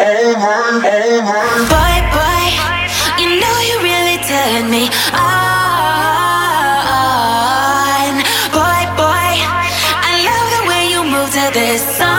Boy, boy, you know you really me on. Boy, boy, I love the way you move to this song.